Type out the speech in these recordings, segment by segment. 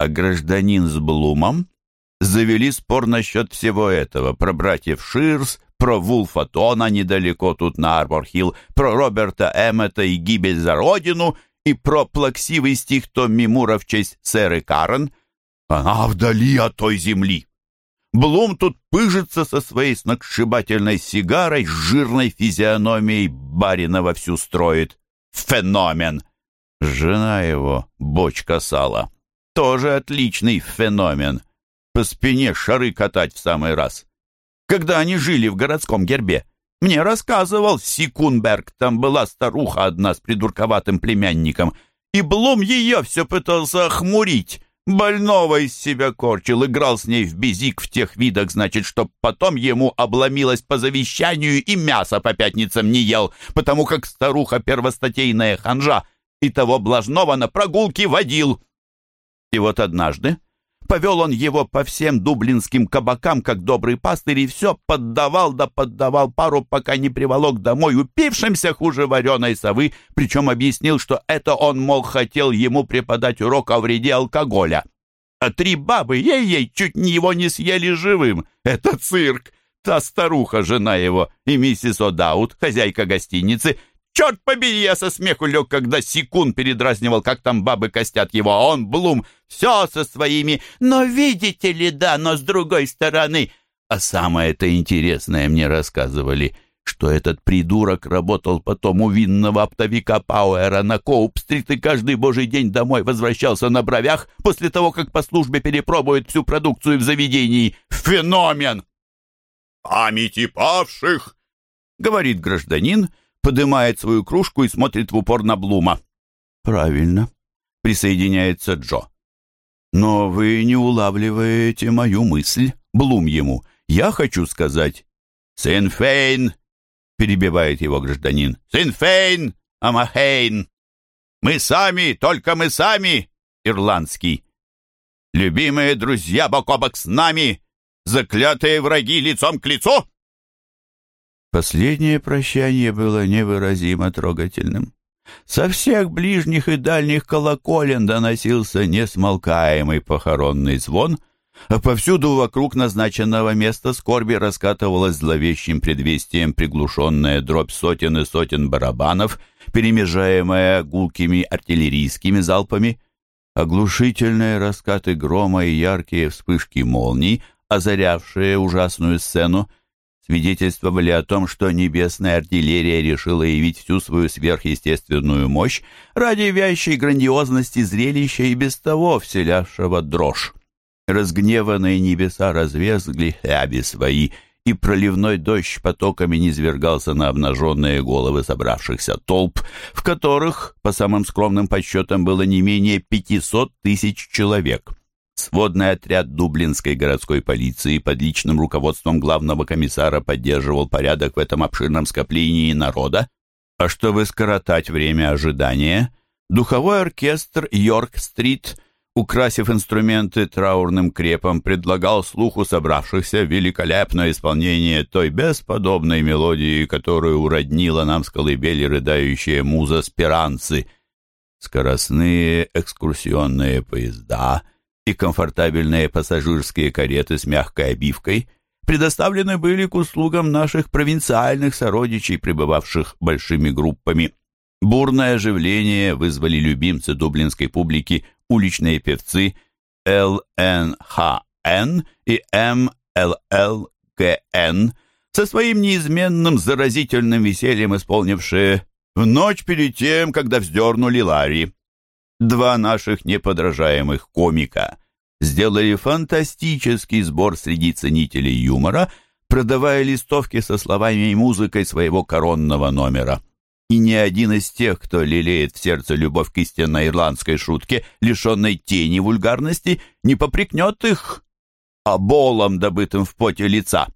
А гражданин с Блумом завели спор насчет всего этого, про братьев Ширс, про Вулфа Тона недалеко тут на Арбор-Хилл, про Роберта Эммета и гибель за родину, и про плаксивый стих Томми Мура в честь сэры Карен. Она вдали от той земли. Блум тут пыжится со своей сногсшибательной сигарой, с жирной физиономией барина вовсю строит. Феномен! Жена его, бочка сала, тоже отличный феномен. По спине шары катать в самый раз. Когда они жили в городском гербе, мне рассказывал Сикунберг, там была старуха одна с придурковатым племянником, и Блум ее все пытался охмурить. Больного из себя корчил, играл с ней в безик в тех видах, значит, чтоб потом ему обломилось по завещанию и мясо по пятницам не ел, потому как старуха первостатейная ханжа и того блажного на прогулки водил. И вот однажды повел он его по всем дублинским кабакам, как добрый пастырь, и все поддавал да поддавал пару, пока не приволок домой упившимся хуже вареной совы, причем объяснил, что это он, мол, хотел ему преподать урок о вреде алкоголя. А три бабы, ей-ей, чуть не его не съели живым. Это цирк. Та старуха, жена его, и миссис О'Даут, хозяйка гостиницы, Черт побери, я со смеху лег, когда секунд передразнивал, как там бабы костят его, а он, Блум, все со своими. Но видите ли, да, но с другой стороны. А самое-то интересное мне рассказывали, что этот придурок работал потом у винного оптовика Пауэра на Коуп-стрит и каждый божий день домой возвращался на бровях после того, как по службе перепробует всю продукцию в заведении. Феномен! «Памяти павших!» — говорит гражданин, — подымает свою кружку и смотрит в упор на Блума. «Правильно», — присоединяется Джо. «Но вы не улавливаете мою мысль, Блум ему. Я хочу сказать...» «Синфейн!» — перебивает его гражданин. «Синфейн! Амахейн! Мы сами, только мы сами!» Ирландский. «Любимые друзья бок о бок с нами! Заклятые враги лицом к лицу!» Последнее прощание было невыразимо трогательным. Со всех ближних и дальних колоколен доносился несмолкаемый похоронный звон, а повсюду вокруг назначенного места скорби раскатывалась зловещим предвестием приглушенная дробь сотен и сотен барабанов, перемежаемая гулкими артиллерийскими залпами. Оглушительные раскаты грома и яркие вспышки молний, озарявшие ужасную сцену, свидетельствовали о том, что небесная артиллерия решила явить всю свою сверхъестественную мощь ради вящей грандиозности зрелища и без того вселявшего дрожь. Разгневанные небеса развезгли хляби свои, и проливной дождь потоками низвергался на обнаженные головы собравшихся толп, в которых, по самым скромным подсчетам, было не менее 500 тысяч человек. Сводный отряд Дублинской городской полиции под личным руководством главного комиссара поддерживал порядок в этом обширном скоплении народа, а чтобы скоротать время ожидания, духовой оркестр Йорк-стрит, украсив инструменты траурным крепом, предлагал слуху собравшихся великолепное исполнение той бесподобной мелодии, которую уроднила нам с колыбели рыдающая муза Спиранцы. Скоростные экскурсионные поезда — и комфортабельные пассажирские кареты с мягкой обивкой предоставлены были к услугам наших провинциальных сородичей, пребывавших большими группами. Бурное оживление вызвали любимцы дублинской публики уличные певцы ЛНХН и МЛЛКН со своим неизменным заразительным весельем исполнившие «В ночь перед тем, когда вздернули Ларри». Два наших неподражаемых комика сделали фантастический сбор среди ценителей юмора, продавая листовки со словами и музыкой своего коронного номера. И ни один из тех, кто лелеет в сердце любовь к истинной ирландской шутке, лишенной тени вульгарности, не попрекнет их оболом, добытым в поте лица.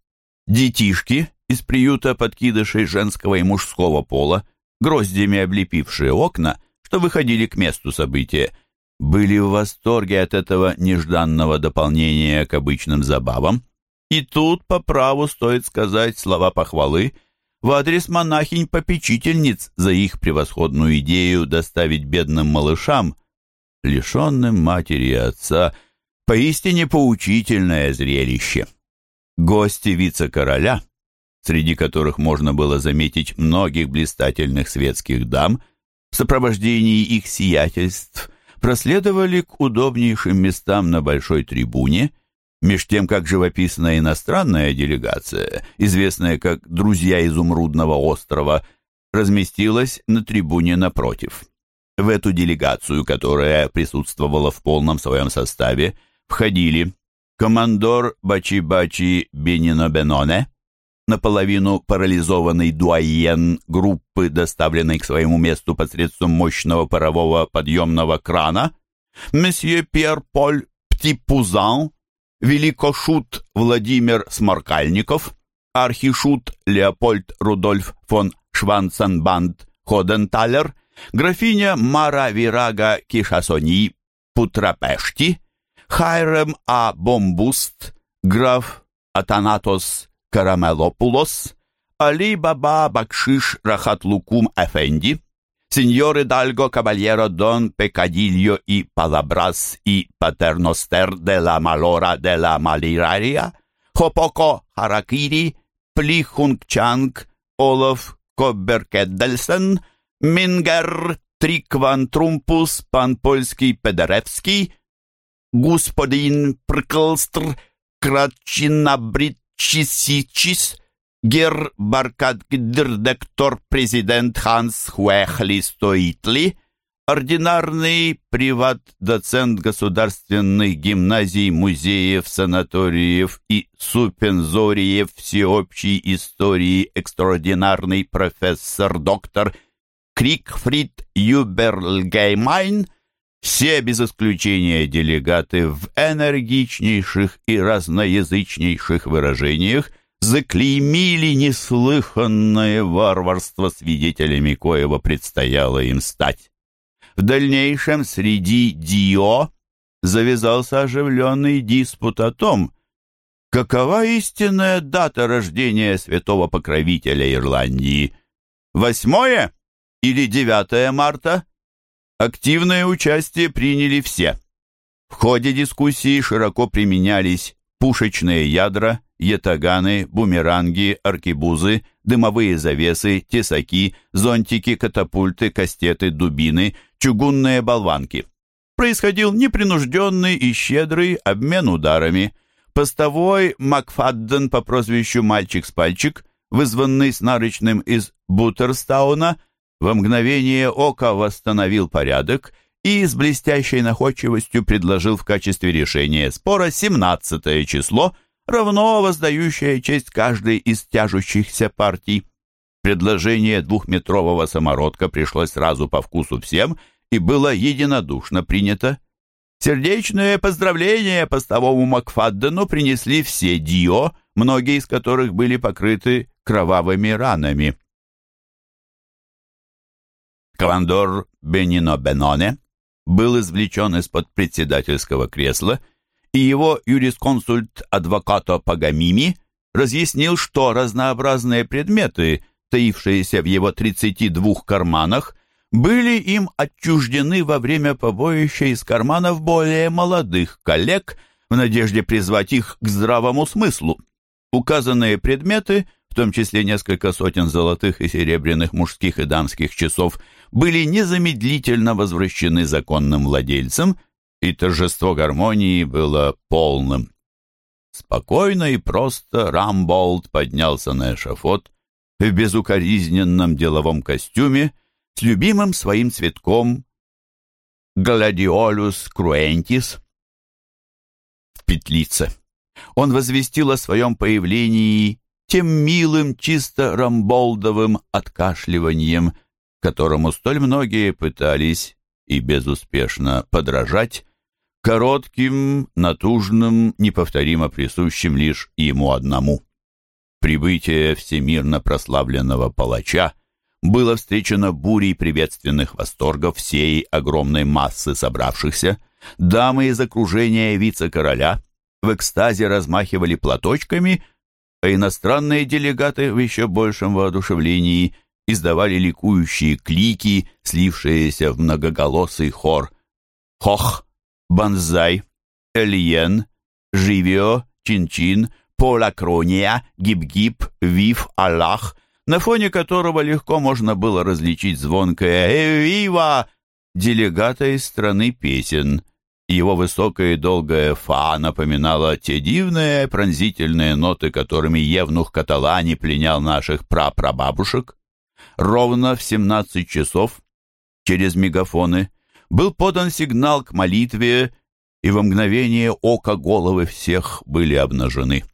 Детишки из приюта подкидышей женского и мужского пола, гроздями облепившие окна, что выходили к месту события, были в восторге от этого нежданного дополнения к обычным забавам. И тут по праву стоит сказать слова похвалы в адрес монахинь-попечительниц за их превосходную идею доставить бедным малышам, лишенным матери и отца, поистине поучительное зрелище. Гости вице-короля, среди которых можно было заметить многих блистательных светских дам, в сопровождении их сиятельств, проследовали к удобнейшим местам на большой трибуне, меж тем как живописная иностранная делегация, известная как «Друзья Изумрудного острова», разместилась на трибуне напротив. В эту делегацию, которая присутствовала в полном своем составе, входили командор Бачи-Бачи Бенино-Беноне, наполовину парализованный дуаен группы, доставленной к своему месту посредством мощного парового подъемного крана, месье Пьер-Поль Птипузан, великошут Владимир Сморкальников, архишут Леопольд Рудольф фон Шванценбанд Ходенталер, графиня Мара Вирага Кишасони Путрапешти, Хайрем А. Бомбуст, граф Атанатос Карамелопулос, Али Баба Бакшиш Рахатлукум Эфенди, сеньоры Дальго Кабальеро Дон Пекадильо и Палабрас и Патерностер де ла Малора де ла Малария, Хопоко Харакири, Плихунгчанг, Олаф Кобберкеддельсен, Мингер Трикван Трумпус, пан польский Педеревский, господин Прклстр, Кратчинабритчисичис, гер Баркадгдердектор президент Ханс Хуэхли Стоитли, ординарный приват-доцент государственных гимназий, музеев, санаториев и супензориев всеобщей истории экстраординарный профессор-доктор Крикфрид Юберлгеймайн все без исключения делегаты в энергичнейших и разноязычнейших выражениях заклеймили неслыханное варварство, свидетелями коего предстояло им стать. В дальнейшем среди Дио завязался оживленный диспут о том, какова истинная дата рождения святого покровителя Ирландии. Восьмое или девятое марта? Активное участие приняли все. В ходе дискуссии широко применялись пушечные ядра, ятаганы, бумеранги, аркебузы, дымовые завесы, тесаки, зонтики, катапульты, кастеты, дубины, чугунные болванки. Происходил непринужденный и щедрый обмен ударами. Постовой Макфадден по прозвищу «Мальчик с пальчик», вызванный с наручным из Бутерстауна, во мгновение ока восстановил порядок и с блестящей находчивостью предложил в качестве решения спора 17 число, равно воздающее честь каждой из тяжущихся партий. Предложение двухметрового самородка пришлось сразу по вкусу всем и было единодушно принято. Сердечные поздравления постовому Макфаддену принесли все Дио, многие из которых были покрыты кровавыми ранами. Командор Бенино Беноне был извлечен из-под председательского кресла, и его юрисконсульт адвокато Пагамими разъяснил, что разнообразные предметы, таившиеся в его 32 карманах, были им отчуждены во время побоища из карманов более молодых коллег в надежде призвать их к здравому смыслу. Указанные предметы, в том числе несколько сотен золотых и серебряных мужских и дамских часов, были незамедлительно возвращены законным владельцам, и торжество гармонии было полным. Спокойно и просто Рамболд поднялся на эшафот в безукоризненном деловом костюме с любимым своим цветком Гладиолус круентис в петлице. Он возвестил о своем появлении тем милым, чисто рамболдовым откашливанием, которому столь многие пытались и безуспешно подражать, коротким, натужным, неповторимо присущим лишь ему одному. Прибытие всемирно прославленного палача было встречено бурей приветственных восторгов всей огромной массы собравшихся. Дамы из окружения вице-короля в экстазе размахивали платочками, а иностранные делегаты в еще большем воодушевлении издавали ликующие клики, слившиеся в многоголосый хор. Хох, Банзай, Эльен, Живио, Чин-Чин, Полакрония, Гиб-Гиб, Вив, Аллах, на фоне которого легко можно было различить звонкое «Эвива!» делегата из страны песен. Его высокое и долгое «фа» напоминало те дивные пронзительные ноты, которыми Евнух Каталани пленял наших прапрабабушек. Ровно в 17 часов через мегафоны был подан сигнал к молитве, и во мгновение ока головы всех были обнажены.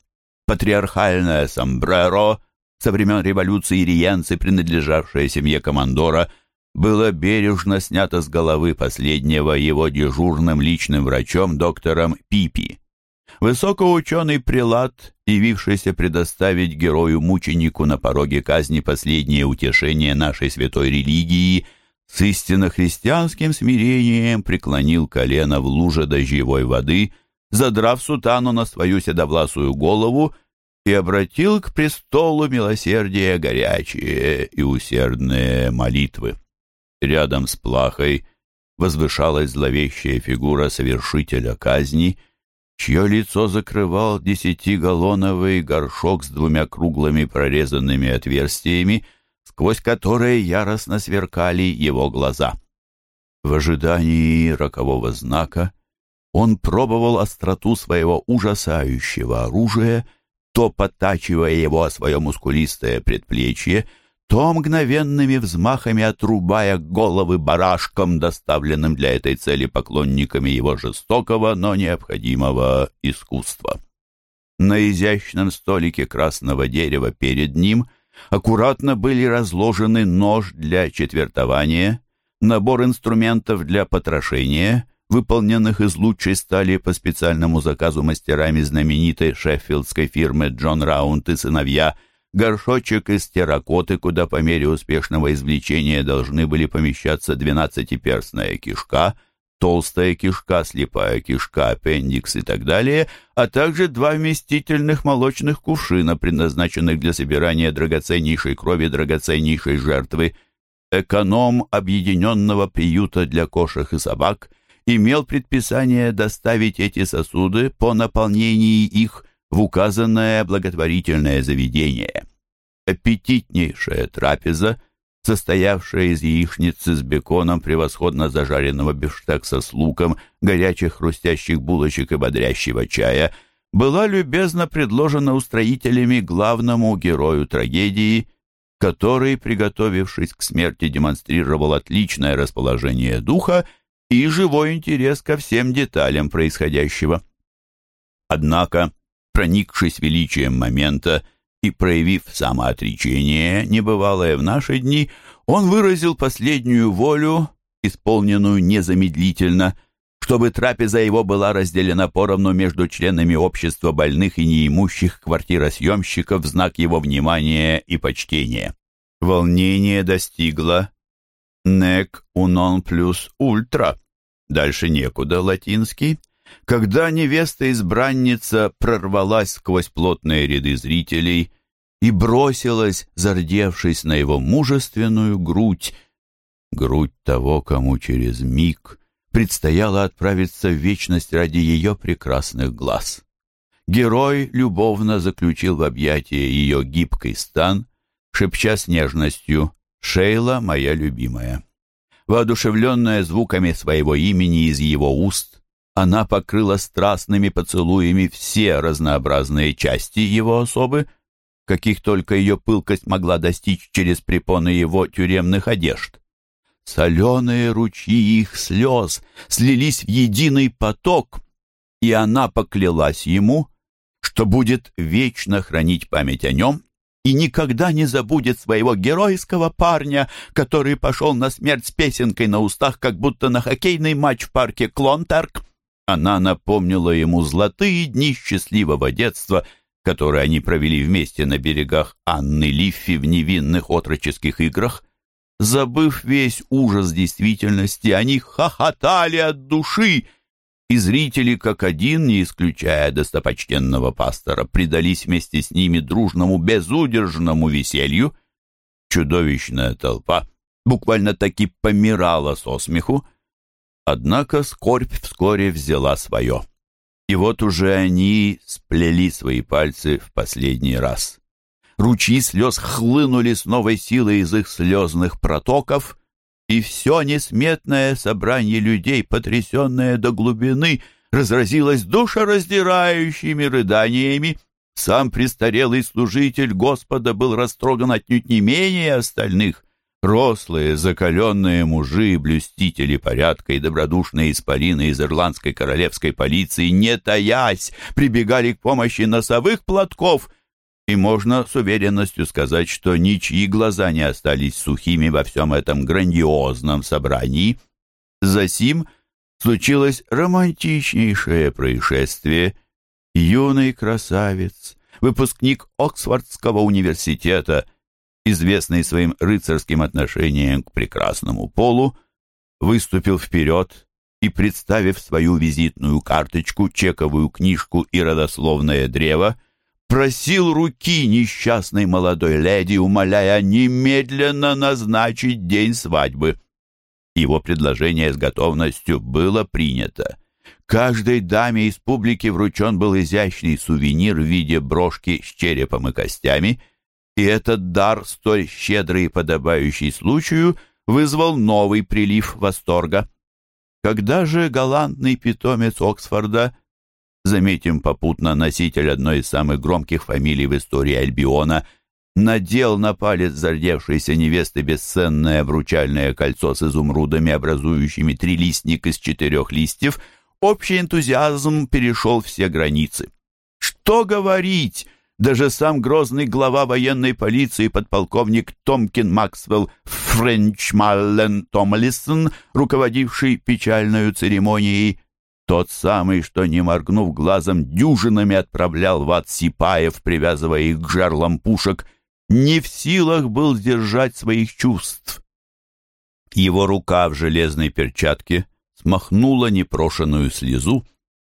Патриархальное сомбреро со времен революции Риенцы, принадлежавшее семье командора, было бережно снято с головы последнего его дежурным личным врачом доктором Пипи. Высокоученый прилад, явившийся предоставить герою-мученику на пороге казни последнее утешение нашей святой религии, с истинно христианским смирением преклонил колено в луже дождевой воды, задрав сутану на свою седовласую голову и обратил к престолу милосердия горячие и усердные молитвы. Рядом с плахой возвышалась зловещая фигура совершителя казни, чье лицо закрывал десятигаллоновый горшок с двумя круглыми прорезанными отверстиями, сквозь которые яростно сверкали его глаза. В ожидании рокового знака он пробовал остроту своего ужасающего оружия, то подтачивая его о свое мускулистое предплечье, то мгновенными взмахами отрубая головы барашкам, доставленным для этой цели поклонниками его жестокого, но необходимого искусства. На изящном столике красного дерева перед ним аккуратно были разложены нож для четвертования, набор инструментов для потрошения, выполненных из лучшей стали по специальному заказу мастерами знаменитой шеффилдской фирмы «Джон Раунд и сыновья», горшочек из терракоты, куда по мере успешного извлечения должны были помещаться двенадцатиперстная кишка, толстая кишка, слепая кишка, аппендикс и так далее, а также два вместительных молочных кувшина, предназначенных для собирания драгоценнейшей крови драгоценнейшей жертвы. Эконом объединенного приюта для кошек и собак имел предписание доставить эти сосуды по наполнении их в указанное благотворительное заведение. Аппетитнейшая трапеза, состоявшая из яичницы с беконом, превосходно зажаренного бифштекса с луком, горячих хрустящих булочек и бодрящего чая, была любезно предложена устроителями главному герою трагедии, который, приготовившись к смерти, демонстрировал отличное расположение духа и живой интерес ко всем деталям происходящего. Однако проникшись величием момента и проявив самоотречение, небывалое в наши дни, он выразил последнюю волю, исполненную незамедлительно, чтобы трапеза его была разделена поровну между членами общества больных и неимущих квартиросъемщиков в знак его внимания и почтения. Волнение достигло «nec unon plus ultra», дальше некуда латинский, когда невеста-избранница прорвалась сквозь плотные ряды зрителей и бросилась, зардевшись на его мужественную грудь, грудь того, кому через миг предстояло отправиться в вечность ради ее прекрасных глаз. Герой любовно заключил в объятия ее гибкий стан, шепча с нежностью «Шейла, моя любимая». Воодушевленная звуками своего имени из его уст, она покрыла страстными поцелуями все разнообразные части его особы, каких только ее пылкость могла достичь через препоны его тюремных одежд. Соленые ручьи их слез слились в единый поток, и она поклялась ему, что будет вечно хранить память о нем и никогда не забудет своего геройского парня, который пошел на смерть с песенкой на устах, как будто на хоккейный матч в парке Клонтарк. Она напомнила ему золотые дни счастливого детства, которые они провели вместе на берегах Анны Лиффи в невинных отроческих играх. Забыв весь ужас действительности, они хохотали от души, и зрители, как один, не исключая достопочтенного пастора, предались вместе с ними дружному безудержному веселью. Чудовищная толпа буквально таки помирала со смеху, Однако скорбь вскоре взяла свое. И вот уже они сплели свои пальцы в последний раз. Ручьи слез хлынули с новой силой из их слезных протоков, и все несметное собрание людей, потрясенное до глубины, разразилось душераздирающими рыданиями. Сам престарелый служитель Господа был растроган отнюдь не менее остальных. Рослые, закаленные мужи, блюстители порядка и добродушные исполины из ирландской королевской полиции, не таясь, прибегали к помощи носовых платков, и можно с уверенностью сказать, что ничьи глаза не остались сухими во всем этом грандиозном собрании. Засим случилось романтичнейшее происшествие. Юный красавец, выпускник Оксфордского университета — известный своим рыцарским отношением к прекрасному полу, выступил вперед и, представив свою визитную карточку, чековую книжку и родословное древо, просил руки несчастной молодой леди, умоляя немедленно назначить день свадьбы. Его предложение с готовностью было принято. Каждой даме из публики вручен был изящный сувенир в виде брошки с черепом и костями, и этот дар, столь щедрый и подобающий случаю, вызвал новый прилив восторга. Когда же галантный питомец Оксфорда, заметим попутно носитель одной из самых громких фамилий в истории Альбиона, надел на палец зардевшейся невесты бесценное обручальное кольцо с изумрудами, образующими трилистник из четырех листьев, общий энтузиазм перешел все границы. Что говорить! Даже сам грозный глава военной полиции подполковник Томкин Максвелл Френчмаллен Томлисон, руководивший печальную церемонией, тот самый, что, не моргнув глазом, дюжинами отправлял в ад сипаев, привязывая их к жерлам пушек, не в силах был сдержать своих чувств. Его рука в железной перчатке смахнула непрошенную слезу,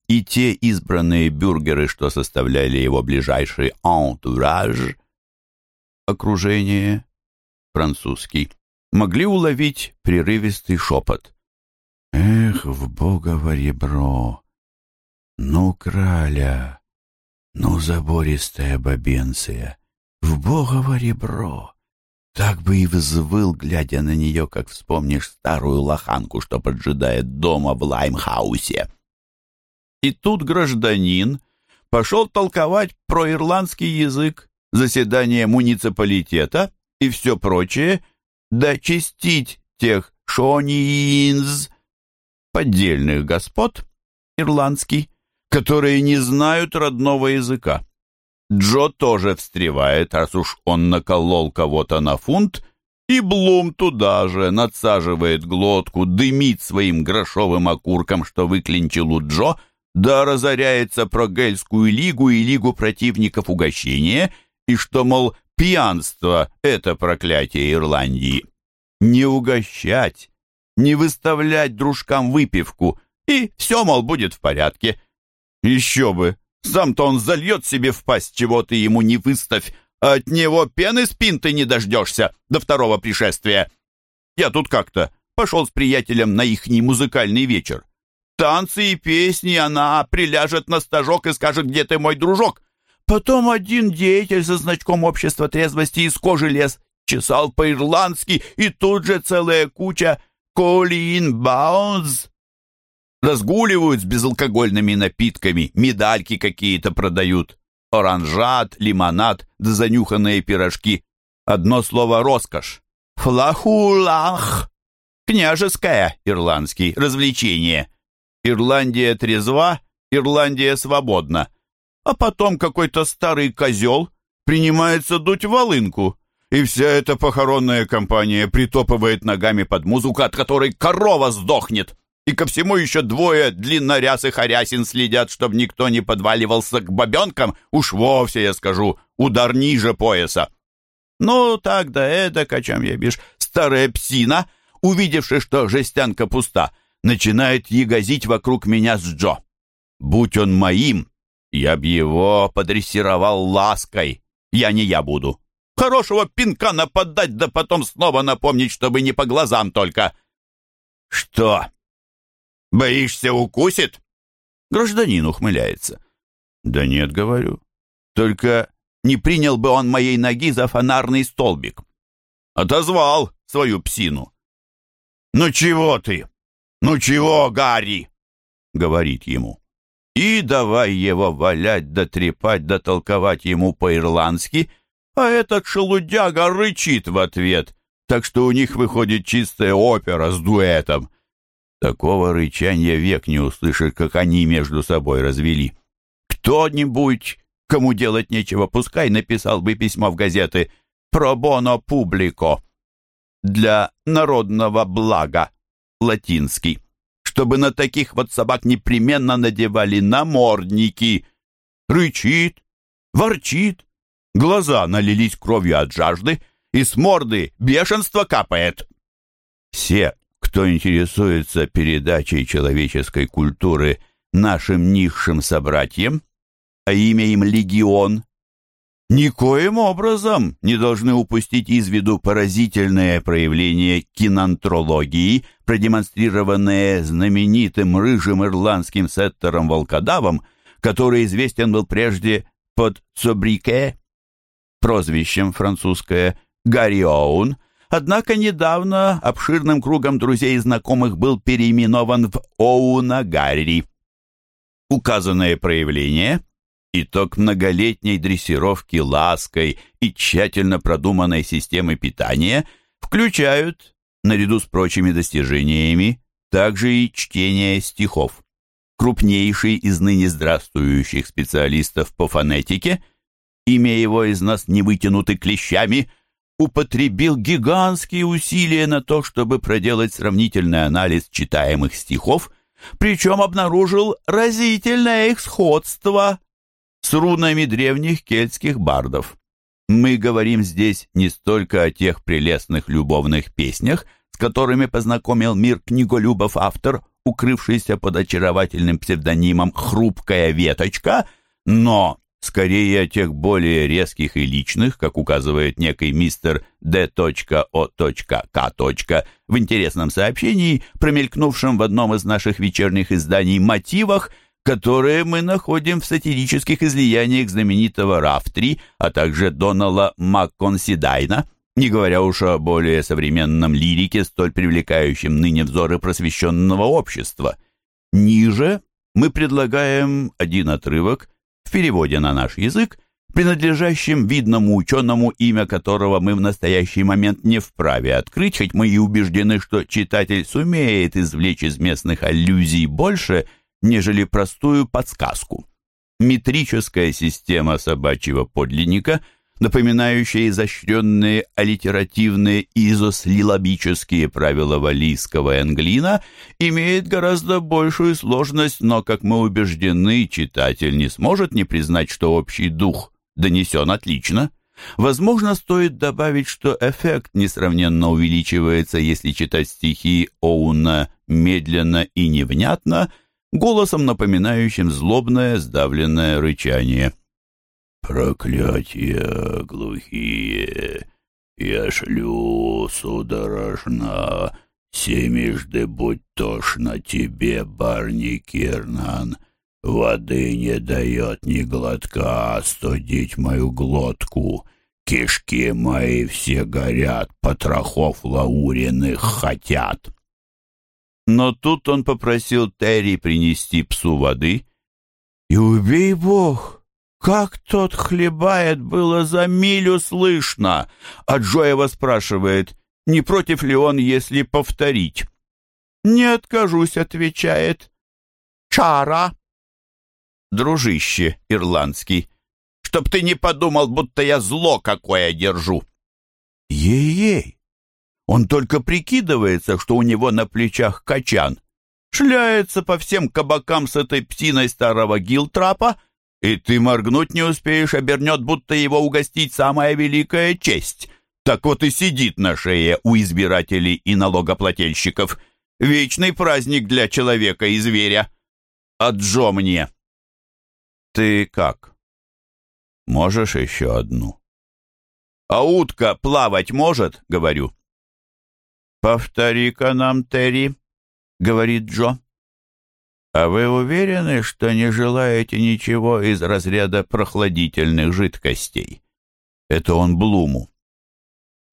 и те избранные бюргеры, что составляли его ближайший антураж, окружение, французский, могли уловить прерывистый шепот. «Эх, в богово ребро! Ну, краля! Ну, забористая бабенция! В богово ребро!» Так бы и взвыл, глядя на нее, как вспомнишь старую лоханку, что поджидает дома в Лаймхаусе. И тут гражданин пошел толковать про ирландский язык, заседание муниципалитета и все прочее, да чистить тех шониинз, поддельных господ, ирландский, которые не знают родного языка. Джо тоже встревает, раз уж он наколол кого-то на фунт, и Блум туда же надсаживает глотку, дымит своим грошовым окурком, что выклинчил у Джо — да разоряется про Гельскую лигу и лигу противников угощения, и что, мол, пьянство — это проклятие Ирландии. Не угощать, не выставлять дружкам выпивку, и все, мол, будет в порядке. Еще бы, сам-то он зальет себе в пасть, чего ты ему не выставь, а от него пены спин ты не дождешься до второго пришествия. Я тут как-то пошел с приятелем на ихний музыкальный вечер танцы и песни, она приляжет на стажок и скажет, где ты мой дружок. Потом один деятель со значком общества трезвости из кожи лез, чесал по-ирландски, и тут же целая куча «Колин Баунс» разгуливают с безалкогольными напитками, медальки какие-то продают, оранжат, лимонад да занюханные пирожки. Одно слово «роскошь». Флахулах. Княжеское, ирландский, развлечение. Ирландия трезва, Ирландия свободна. А потом какой-то старый козел принимается дуть волынку, и вся эта похоронная компания притопывает ногами под музыку, от которой корова сдохнет. И ко всему еще двое длиннорясых арясин следят, чтобы никто не подваливался к бабенкам. Уж вовсе, я скажу, удар ниже пояса. Ну, так да эдак, о чем я бишь, старая псина, увидевши, что жестянка пуста, — начинает ягозить вокруг меня с Джо. Будь он моим, я б его подрессировал лаской. Я не я буду. Хорошего пинка нападать, да потом снова напомнить, чтобы не по глазам только. Что? Боишься, укусит?» Гражданин ухмыляется. «Да нет, — говорю, — только не принял бы он моей ноги за фонарный столбик». Отозвал свою псину. «Ну чего ты? Ну чего, Гарри?» — говорит ему. И давай его валять да трепать да толковать ему по-ирландски, а этот шелудяга рычит в ответ, так что у них выходит чистая опера с дуэтом. Такого рычания век не услышишь, как они между собой развели. Кто-нибудь, кому делать нечего, пускай написал бы письмо в газеты «Про боно публико» для народного блага, латинский чтобы на таких вот собак непременно надевали намордники. Рычит, ворчит, глаза налились кровью от жажды, и с морды бешенство капает. Все, кто интересуется передачей человеческой культуры нашим низшим собратьям, а имя им «Легион», никоим образом не должны упустить из виду поразительное проявление кинантрологии, продемонстрированное знаменитым рыжим ирландским сеттером-волкодавом, который известен был прежде под Собрике, прозвищем французское Гарри Оун, однако недавно обширным кругом друзей и знакомых был переименован в Оуна Гарри. Указанное проявление – итог многолетней дрессировки лаской и тщательно продуманной системы питания включают, наряду с прочими достижениями, также и чтение стихов. Крупнейший из ныне здравствующих специалистов по фонетике, имя его из нас не вытянуты клещами, употребил гигантские усилия на то, чтобы проделать сравнительный анализ читаемых стихов, причем обнаружил разительное их сходство с рунами древних кельтских бардов. Мы говорим здесь не столько о тех прелестных любовных песнях, с которыми познакомил мир книголюбов автор, укрывшийся под очаровательным псевдонимом «Хрупкая веточка», но скорее о тех более резких и личных, как указывает некий мистер D.O.K. в интересном сообщении, промелькнувшем в одном из наших вечерних изданий мотивах – которые мы находим в сатирических излияниях знаменитого Рафтри, а также Донала Макконсидайна, не говоря уж о более современном лирике, столь привлекающем ныне взоры просвещенного общества. Ниже мы предлагаем один отрывок в переводе на наш язык, принадлежащим видному ученому, имя которого мы в настоящий момент не вправе открыть, хоть мы и убеждены, что читатель сумеет извлечь из местных аллюзий больше – нежели простую подсказку. Метрическая система собачьего подлинника, напоминающая изощренные аллитеративные изослилабические правила валийского энглина, имеет гораздо большую сложность, но, как мы убеждены, читатель не сможет не признать, что общий дух донесен отлично. Возможно, стоит добавить, что эффект несравненно увеличивается, если читать стихи Оуна медленно и невнятно – голосом, напоминающим злобное сдавленное рычание. «Проклятия глухие, я шлю судорожно, семежды будь тошно тебе, барни Кирнан, воды не дает ни глотка остудить мою глотку». Кишки мои все горят, потрохов лауриных хотят. Но тут он попросил Терри принести псу воды. И убей бог, как тот хлебает, было за милю слышно. А Джоева спрашивает, не против ли он, если повторить. «Не откажусь», — отвечает. «Чара». «Дружище ирландский, чтоб ты не подумал, будто я зло какое держу». «Ей-ей, он только прикидывается, что у него на плечах качан. Шляется по всем кабакам с этой псиной старого гилтрапа, и ты моргнуть не успеешь, обернет, будто его угостить самая великая честь. Так вот и сидит на шее у избирателей и налогоплательщиков. Вечный праздник для человека и зверя. Джо мне. Ты как? Можешь еще одну? А утка плавать может, говорю. «Повтори-ка нам, Терри», — говорит Джо. «А вы уверены, что не желаете ничего из разряда прохладительных жидкостей?» Это он Блуму.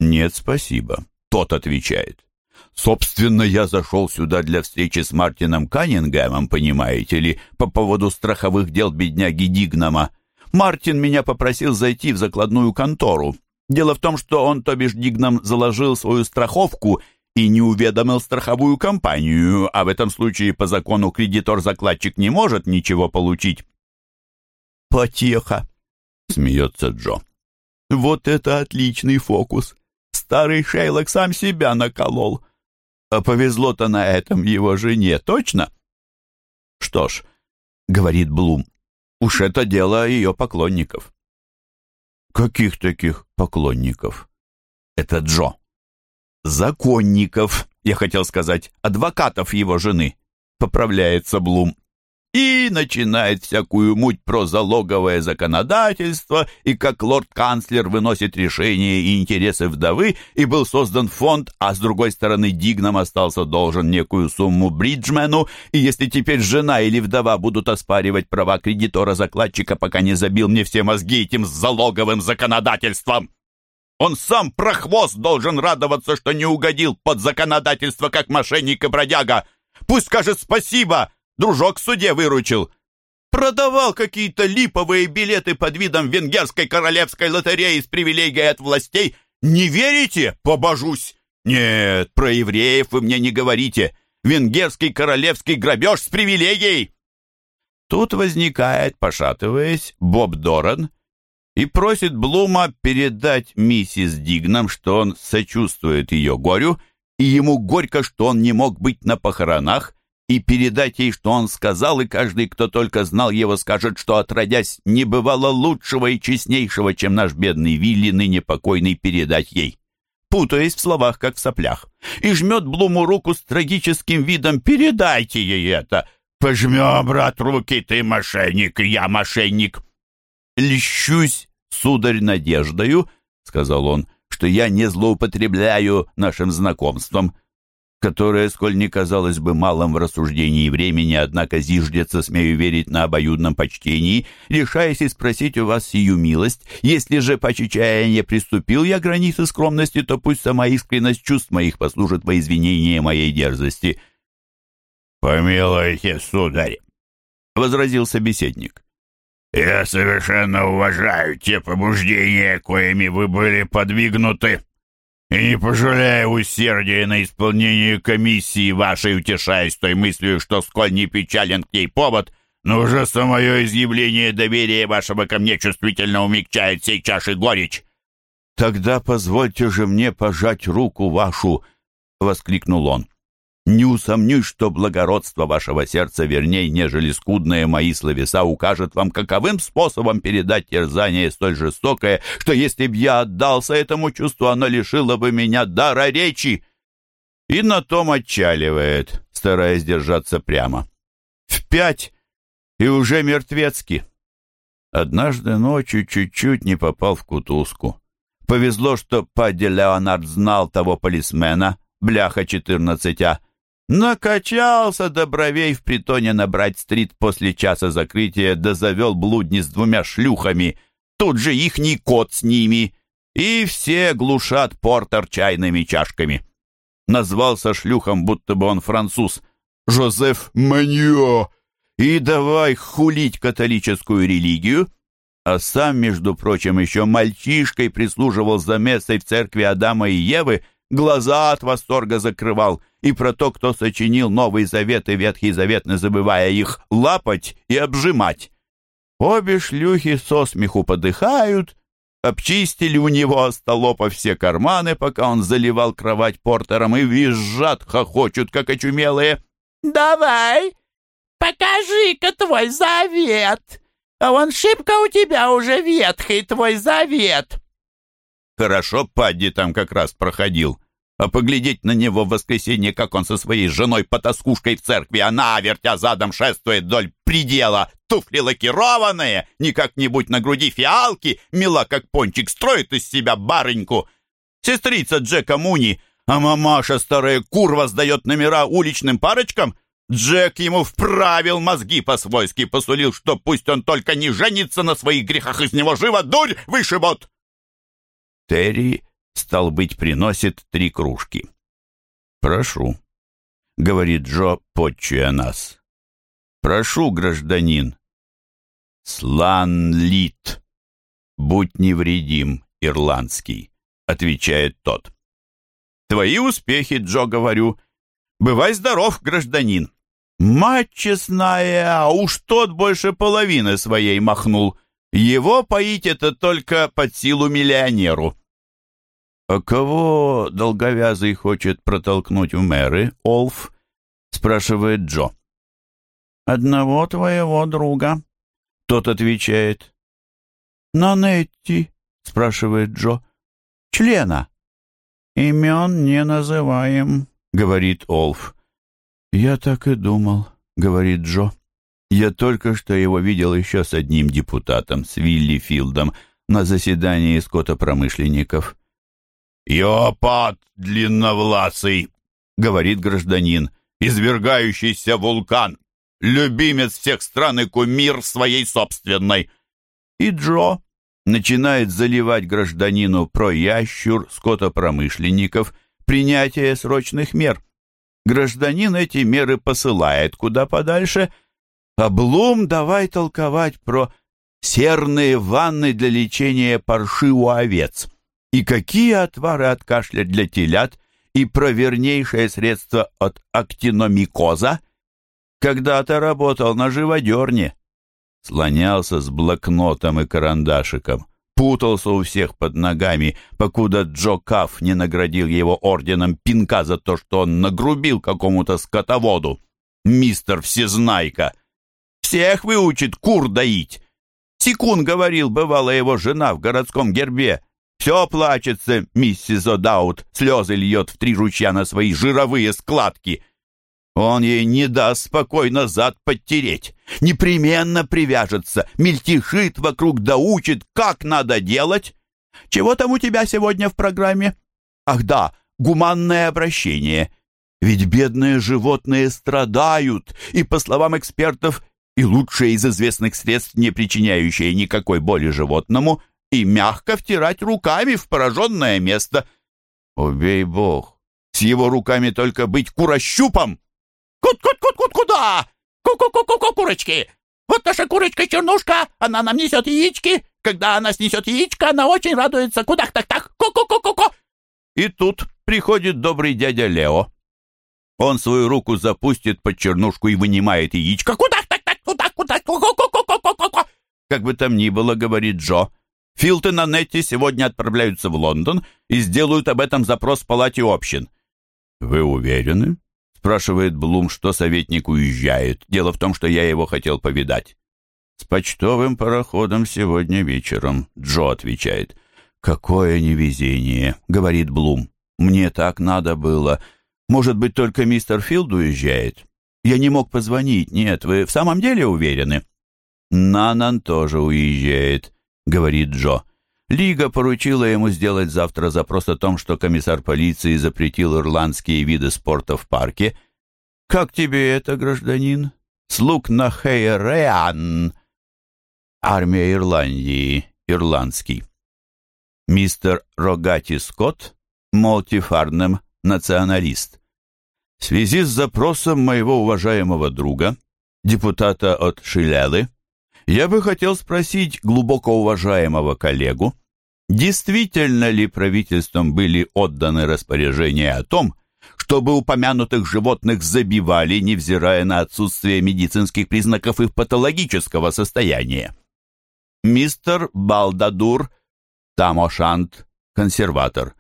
«Нет, спасибо», — тот отвечает. «Собственно, я зашел сюда для встречи с Мартином Каннингемом, понимаете ли, по поводу страховых дел бедняги Дигнама. Мартин меня попросил зайти в закладную контору. Дело в том, что он, то бишь Дигнам, заложил свою страховку и не уведомил страховую компанию, а в этом случае по закону кредитор-закладчик не может ничего получить». «Потеха», — смеется Джо. «Вот это отличный фокус! Старый Шейлок сам себя наколол. А повезло-то на этом его жене, точно?» «Что ж», — говорит Блум, — «уж это дело ее поклонников». «Каких таких поклонников?» «Это Джо» законников, я хотел сказать, адвокатов его жены, поправляется Блум. И начинает всякую муть про залоговое законодательство и как лорд-канцлер выносит решения и интересы вдовы, и был создан фонд, а с другой стороны Дигнам остался должен некую сумму Бриджмену, и если теперь жена или вдова будут оспаривать права кредитора-закладчика, пока не забил мне все мозги этим залоговым законодательством. Он сам прохвост должен радоваться, что не угодил под законодательство, как мошенник и бродяга. Пусть скажет спасибо, дружок в суде выручил. Продавал какие-то липовые билеты под видом венгерской королевской лотереи с привилегией от властей. Не верите? Побожусь. Нет, про евреев вы мне не говорите. Венгерский королевский грабеж с привилегией. Тут возникает, пошатываясь, Боб Доран — и просит Блума передать миссис Дигнам, что он сочувствует ее горю, и ему горько, что он не мог быть на похоронах, и передать ей, что он сказал, и каждый, кто только знал его, скажет, что, отродясь, не бывало лучшего и честнейшего, чем наш бедный Вилли, ныне покойный, передать ей. Путаясь в словах, как в соплях, и жмет Блуму руку с трагическим видом «Передайте ей это!» «Пожмем, брат, руки, ты мошенник, я мошенник!» «Льщусь, сударь, надеждою», — сказал он, «что я не злоупотребляю нашим знакомством, которое, сколь не казалось бы малым в рассуждении времени, однако зиждется, смею верить, на обоюдном почтении, решаясь и спросить у вас сию милость. Если же по чаяния приступил я границы скромности, то пусть сама искренность чувств моих послужит во извинение моей дерзости». «Помилуйте, сударь», — возразил собеседник. Я совершенно уважаю те побуждения, коими вы были подвигнуты, и не пожалею усердия на исполнение комиссии вашей, утешаясь той мыслью, что сколь не печален к ней повод, но уже самое изъявление доверия вашего ко мне чувствительно умягчает сей чаши горечь. «Тогда позвольте же мне пожать руку вашу!» — воскликнул он. Не усомнюсь, что благородство вашего сердца верней, нежели скудные мои словеса укажет вам, каковым способом передать терзание столь жестокое, что если б я отдался этому чувству, оно лишило бы меня дара речи. И на том отчаливает, стараясь держаться прямо. В пять и уже мертвецки. Однажды ночью чуть-чуть не попал в кутузку. Повезло, что Падди Леонард знал того полисмена, бляха 14А, Накачался до бровей в притоне на Брайт-стрит после часа закрытия, да завел блудни с двумя шлюхами. Тут же ихний кот с ними. И все глушат портер чайными чашками. Назвался шлюхом, будто бы он француз. Жозеф Маньо. И давай хулить католическую религию. А сам, между прочим, еще мальчишкой прислуживал за мессой в церкви Адама и Евы, глаза от восторга закрывал, и про то, кто сочинил Новый Завет и Ветхий Завет, не забывая их лапать и обжимать. Обе шлюхи со смеху подыхают, обчистили у него остолопа все карманы, пока он заливал кровать портером, и визжат, хохочут, как очумелые. «Давай, покажи-ка твой завет, а он шибко у тебя уже ветхий твой завет». Хорошо Падди там как раз проходил. А поглядеть на него в воскресенье, как он со своей женой-потаскушкой в церкви, она, вертя задом, шествует вдоль предела, туфли лакированные, не как-нибудь на груди фиалки, мила как пончик, строит из себя барыньку. Сестрица Джека Муни, а мамаша старая курва сдает номера уличным парочкам. Джек ему вправил мозги по-свойски, посулил, что пусть он только не женится на своих грехах, из него живо дурь вышибот. Терри, стал быть, приносит три кружки. «Прошу», — говорит Джо, подчуя нас. «Прошу, гражданин». «Слан-лит, будь невредим, ирландский», — отвечает тот. «Твои успехи, Джо, говорю. Бывай здоров, гражданин». Мать честная, а уж тот больше половины своей махнул. Его поить это только под силу миллионеру. «А кого долговязый хочет протолкнуть в мэры, Олф?» — спрашивает Джо. «Одного твоего друга», — тот отвечает. «Нанетти», — спрашивает Джо. «Члена». «Имен не называем», — говорит Олф. «Я так и думал», — говорит Джо. «Я только что его видел еще с одним депутатом, с Вилли Филдом, на заседании скотопромышленников». «Иопат длинновласый», — говорит гражданин, «извергающийся вулкан, любимец всех стран и кумир своей собственной». И Джо начинает заливать гражданину про ящур скотопромышленников принятие срочных мер — Гражданин эти меры посылает куда подальше, а Блум давай толковать про серные ванны для лечения парши у овец и какие отвары от кашля для телят и про вернейшее средство от актиномикоза. Когда-то работал на живодерне, слонялся с блокнотом и карандашиком, путался у всех под ногами, покуда Джо Каф не наградил его орденом пинка за то, что он нагрубил какому-то скотоводу. Мистер Всезнайка! Всех выучит кур доить! Секун говорил, бывала его жена в городском гербе. Все плачется, миссис О'Даут, слезы льет в три ручья на свои жировые складки. Он ей не даст спокойно зад подтереть. Непременно привяжется, мельтешит вокруг, доучит, как надо делать. Чего там у тебя сегодня в программе? Ах да, гуманное обращение. Ведь бедные животные страдают, и, по словам экспертов, и лучшее из известных средств, не причиняющее никакой боли животному, и мягко втирать руками в пораженное место. Убей бог, с его руками только быть курощупом. Кут-кут-кут-кут куда? Ку-ку-ку-ку-ку, курочки! Вот наша курочка-чернушка, она нам несет яички. Когда она снесет яичко, она очень радуется. Кудах-так-так, ку-ку-ку-ку-ку. И тут приходит добрый дядя Лео. Он свою руку запустит под чернушку и вынимает яичко. Кудах-так-так, кудах-кудах, ку-ку-ку-ку-ку-ку. Как бы там ни было, говорит Джо, Филтон и Нетти сегодня отправляются в Лондон и сделают об этом запрос в палате общин. Вы уверены? Спрашивает Блум, что советник уезжает. Дело в том, что я его хотел повидать. С почтовым пароходом сегодня вечером, Джо отвечает. Какое невезение, говорит Блум. Мне так надо было. Может быть, только мистер Филд уезжает? Я не мог позвонить. Нет, вы в самом деле уверены? Нанан тоже уезжает, говорит Джо. Лига поручила ему сделать завтра запрос о том, что комиссар полиции запретил ирландские виды спорта в парке. «Как тебе это, гражданин?» «Слуг на Хейреан!» Армия Ирландии, ирландский. Мистер Рогати Скотт, Молтифарнем, националист. В связи с запросом моего уважаемого друга, депутата от Шилялы, я бы хотел спросить глубоко уважаемого коллегу, Действительно ли правительством были отданы распоряжения о том, чтобы упомянутых животных забивали, невзирая на отсутствие медицинских признаков их патологического состояния? Мистер Балдадур, Тамошант, консерватор.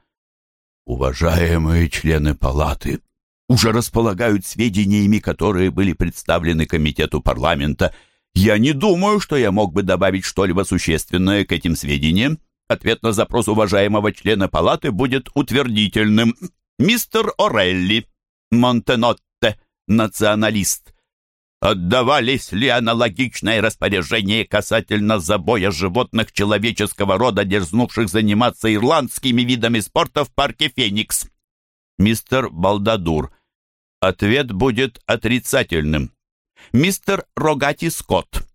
Уважаемые члены палаты, уже располагают сведениями, которые были представлены комитету парламента. Я не думаю, что я мог бы добавить что-либо существенное к этим сведениям. Ответ на запрос уважаемого члена палаты будет утвердительным. Мистер Орелли, Монтенотте, националист. Отдавались ли аналогичные распоряжения касательно забоя животных человеческого рода, дерзнувших заниматься ирландскими видами спорта в парке Феникс? Мистер Балдадур. Ответ будет отрицательным. Мистер Рогати Скотт,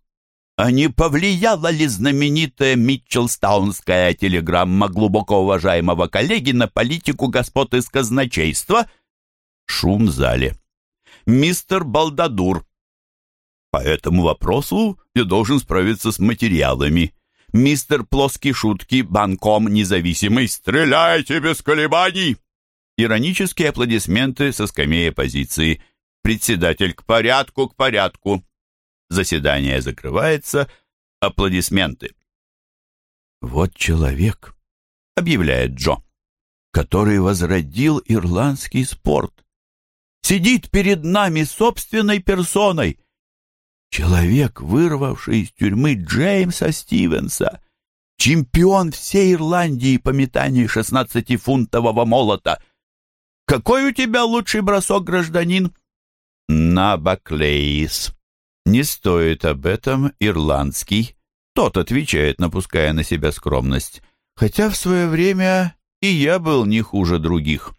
а не повлияла ли знаменитая Митчелстаунская телеграмма глубоко уважаемого коллеги на политику господ из казначейства? Шум в зале. Мистер Балдадур. По этому вопросу я должен справиться с материалами. Мистер Плоский Шутки, банком независимый, стреляйте без колебаний. Иронические аплодисменты со скамьи оппозиции. Председатель к порядку, к порядку. Заседание закрывается. Аплодисменты. «Вот человек», — объявляет Джо, «который возродил ирландский спорт. Сидит перед нами собственной персоной. Человек, вырвавший из тюрьмы Джеймса Стивенса, чемпион всей Ирландии по метанию шестнадцатифунтового молота. Какой у тебя лучший бросок, гражданин?» «На Баклейс», не стоит об этом ирландский. Тот отвечает, напуская на себя скромность. Хотя в свое время и я был не хуже других.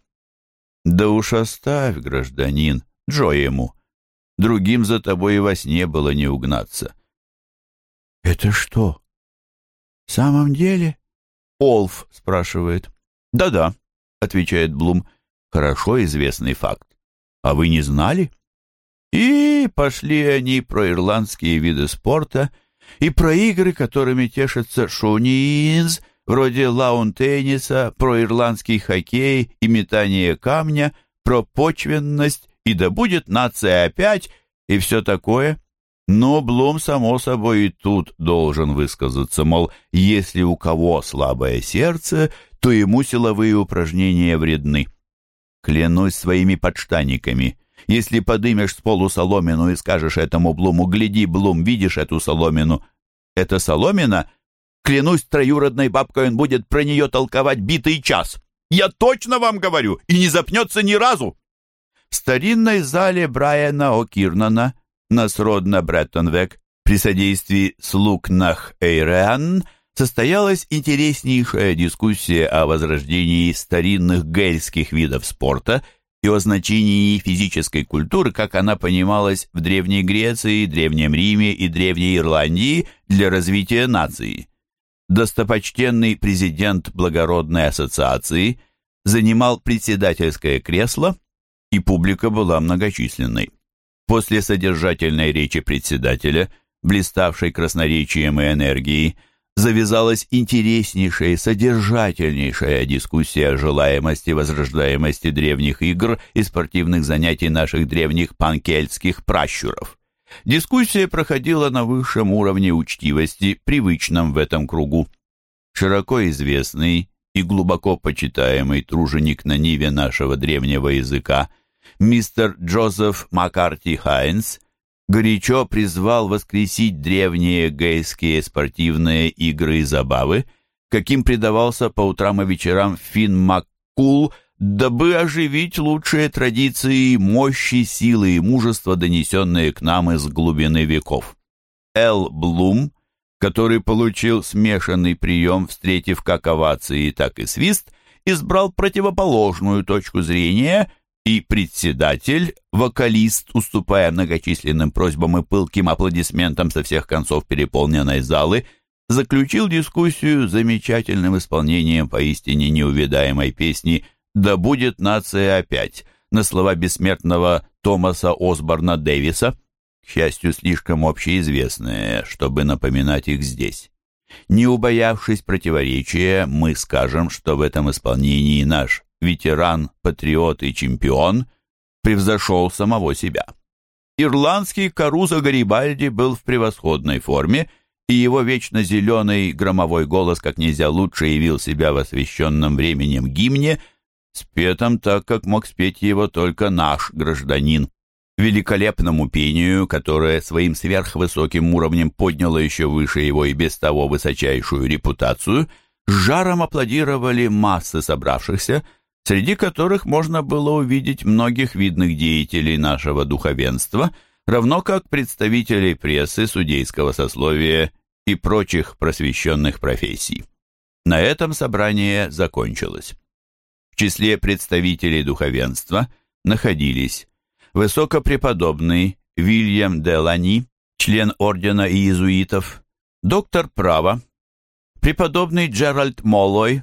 Да уж оставь, гражданин, Джо ему. Другим за тобой и во сне было не угнаться. Это что? В самом деле? Олф спрашивает. Да-да, отвечает Блум. Хорошо известный факт. А вы не знали? И пошли они про ирландские виды спорта и про игры, которыми тешатся шониинз, вроде лаун-тенниса, про ирландский хоккей и метание камня, про почвенность и да будет нация опять и все такое. Но Блум, само собой, и тут должен высказаться, мол, если у кого слабое сердце, то ему силовые упражнения вредны. Клянусь своими подштаниками — если подымешь с полу соломину и скажешь этому Блуму, гляди, Блум, видишь эту соломину? Это соломина? Клянусь троюродной бабкой, он будет про нее толковать битый час. Я точно вам говорю, и не запнется ни разу. В старинной зале Брайана О'Кирнана на сродно Бреттонвек при содействии слуг Нах Эйреан состоялась интереснейшая дискуссия о возрождении старинных гельских видов спорта – и о значении физической культуры, как она понималась в Древней Греции, Древнем Риме и Древней Ирландии для развития нации. Достопочтенный президент Благородной ассоциации занимал председательское кресло, и публика была многочисленной. После содержательной речи председателя, блиставшей красноречием и энергией, завязалась интереснейшая и содержательнейшая дискуссия о желаемости возрождаемости древних игр и спортивных занятий наших древних панкельтских пращуров. Дискуссия проходила на высшем уровне учтивости, привычном в этом кругу. Широко известный и глубоко почитаемый труженик на ниве нашего древнего языка, мистер Джозеф Маккарти Хайнс – горячо призвал воскресить древние гейские спортивные игры и забавы, каким предавался по утрам и вечерам Финн Маккул, дабы оживить лучшие традиции мощи, силы и мужества, донесенные к нам из глубины веков. Эл Блум, который получил смешанный прием, встретив как овации, так и свист, избрал противоположную точку зрения и председатель, вокалист, уступая многочисленным просьбам и пылким аплодисментам со всех концов переполненной залы, заключил дискуссию замечательным исполнением поистине неувидаемой песни «Да будет нация опять» на слова бессмертного Томаса Осборна Дэвиса, к счастью, слишком общеизвестные, чтобы напоминать их здесь. Не убоявшись противоречия, мы скажем, что в этом исполнении наш ветеран, патриот и чемпион, превзошел самого себя. Ирландский Карузо Гарибальди был в превосходной форме, и его вечно зеленый громовой голос как нельзя лучше явил себя в освященном временем гимне, спетом так, как мог спеть его только наш гражданин. Великолепному пению, которое своим сверхвысоким уровнем подняло еще выше его и без того высочайшую репутацию, с жаром аплодировали массы собравшихся, среди которых можно было увидеть многих видных деятелей нашего духовенства, равно как представителей прессы, судейского сословия и прочих просвещенных профессий. На этом собрание закончилось. В числе представителей духовенства находились высокопреподобный Вильям Делани, член ордена иезуитов, доктор права, преподобный Джеральд Моллой,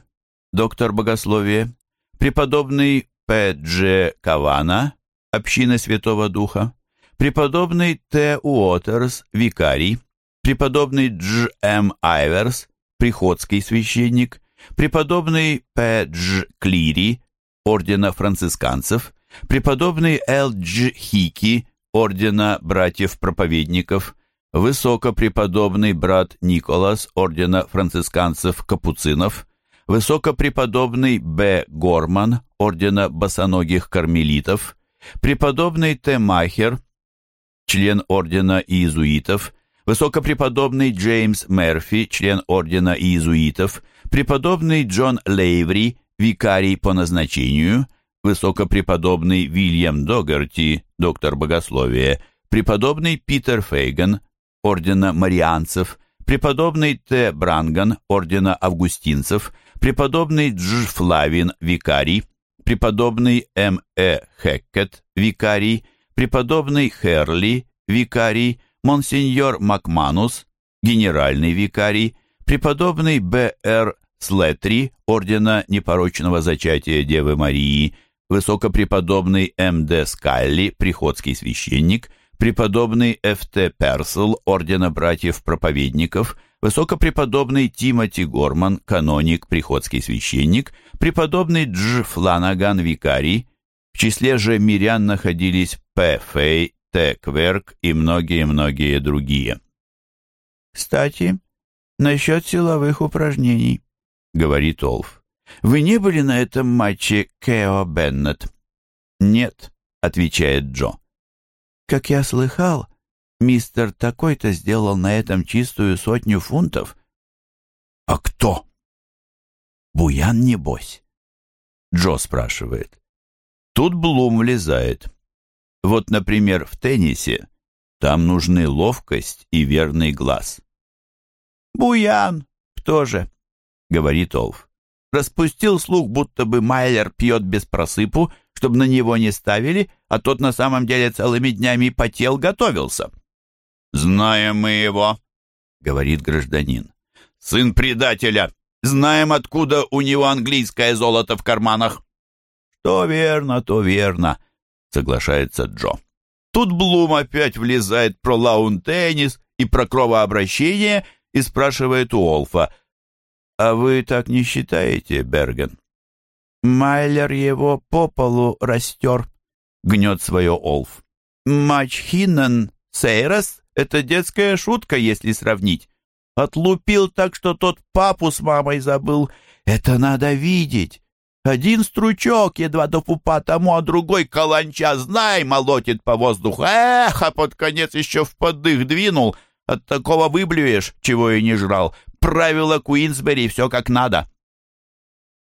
доктор богословия, преподобный П. Дж. Кавана, община Святого Духа, преподобный Т. Уотерс, викарий, преподобный Дж. М. Айверс, приходский священник, преподобный П. Дж. Клири, ордена францисканцев, преподобный Л. Дж. Хики, ордена братьев-проповедников, высокопреподобный брат Николас, ордена францисканцев-капуцинов, высокопреподобный Б. Горман, ордена босоногих кармелитов, преподобный Т. Махер, член ордена иезуитов, высокопреподобный Джеймс Мерфи, член ордена иезуитов, преподобный Джон Лейври, викарий по назначению, высокопреподобный Вильям Догарти, доктор богословия, преподобный Питер Фейган, ордена марианцев, преподобный Т. Бранган, ордена августинцев, преподобный Дж. Флавин, викарий, преподобный М. Э. Хеккет, викарий, преподобный Херли, викарий, монсеньор Макманус, генеральный викарий, преподобный Б. Р. Слетри, ордена непорочного зачатия Девы Марии, высокопреподобный М. Д. Скалли, приходский священник, преподобный Ф. Т. Персел, ордена братьев-проповедников, высокопреподобный Тимоти Горман, каноник, приходский священник, преподобный Дж. Фланаган, викарий, в числе же мирян находились П. Фей, Т. Кверк и многие-многие другие. «Кстати, насчет силовых упражнений», — говорит Олф. «Вы не были на этом матче Кео Беннет?» «Нет», — отвечает Джо. «Как я слыхал, мистер такой-то сделал на этом чистую сотню фунтов». «А кто?» «Буян, небось?» Джо спрашивает. Тут Блум влезает. Вот, например, в теннисе там нужны ловкость и верный глаз. «Буян! Кто же?» — говорит Олф. Распустил слух, будто бы Майлер пьет без просыпу, чтобы на него не ставили, а тот на самом деле целыми днями потел, готовился. «Знаем мы его», — говорит гражданин. «Сын предателя! Знаем, откуда у него английское золото в карманах!» «То верно, то верно», соглашается Джо. Тут Блум опять влезает про лаун-теннис и про кровообращение и спрашивает у Олфа, «А вы так не считаете, Берген?» «Майлер его по полу растер», — гнет свое Олф. «Матч Хиннен Сейрос — это детская шутка, если сравнить. Отлупил так, что тот папу с мамой забыл. Это надо видеть. Один стручок едва до пупа тому, а другой каланча, знай, молотит по воздуху. Эх, а под конец еще в подых двинул. От такого выблюешь, чего и не жрал. Правило Куинсбери, все как надо.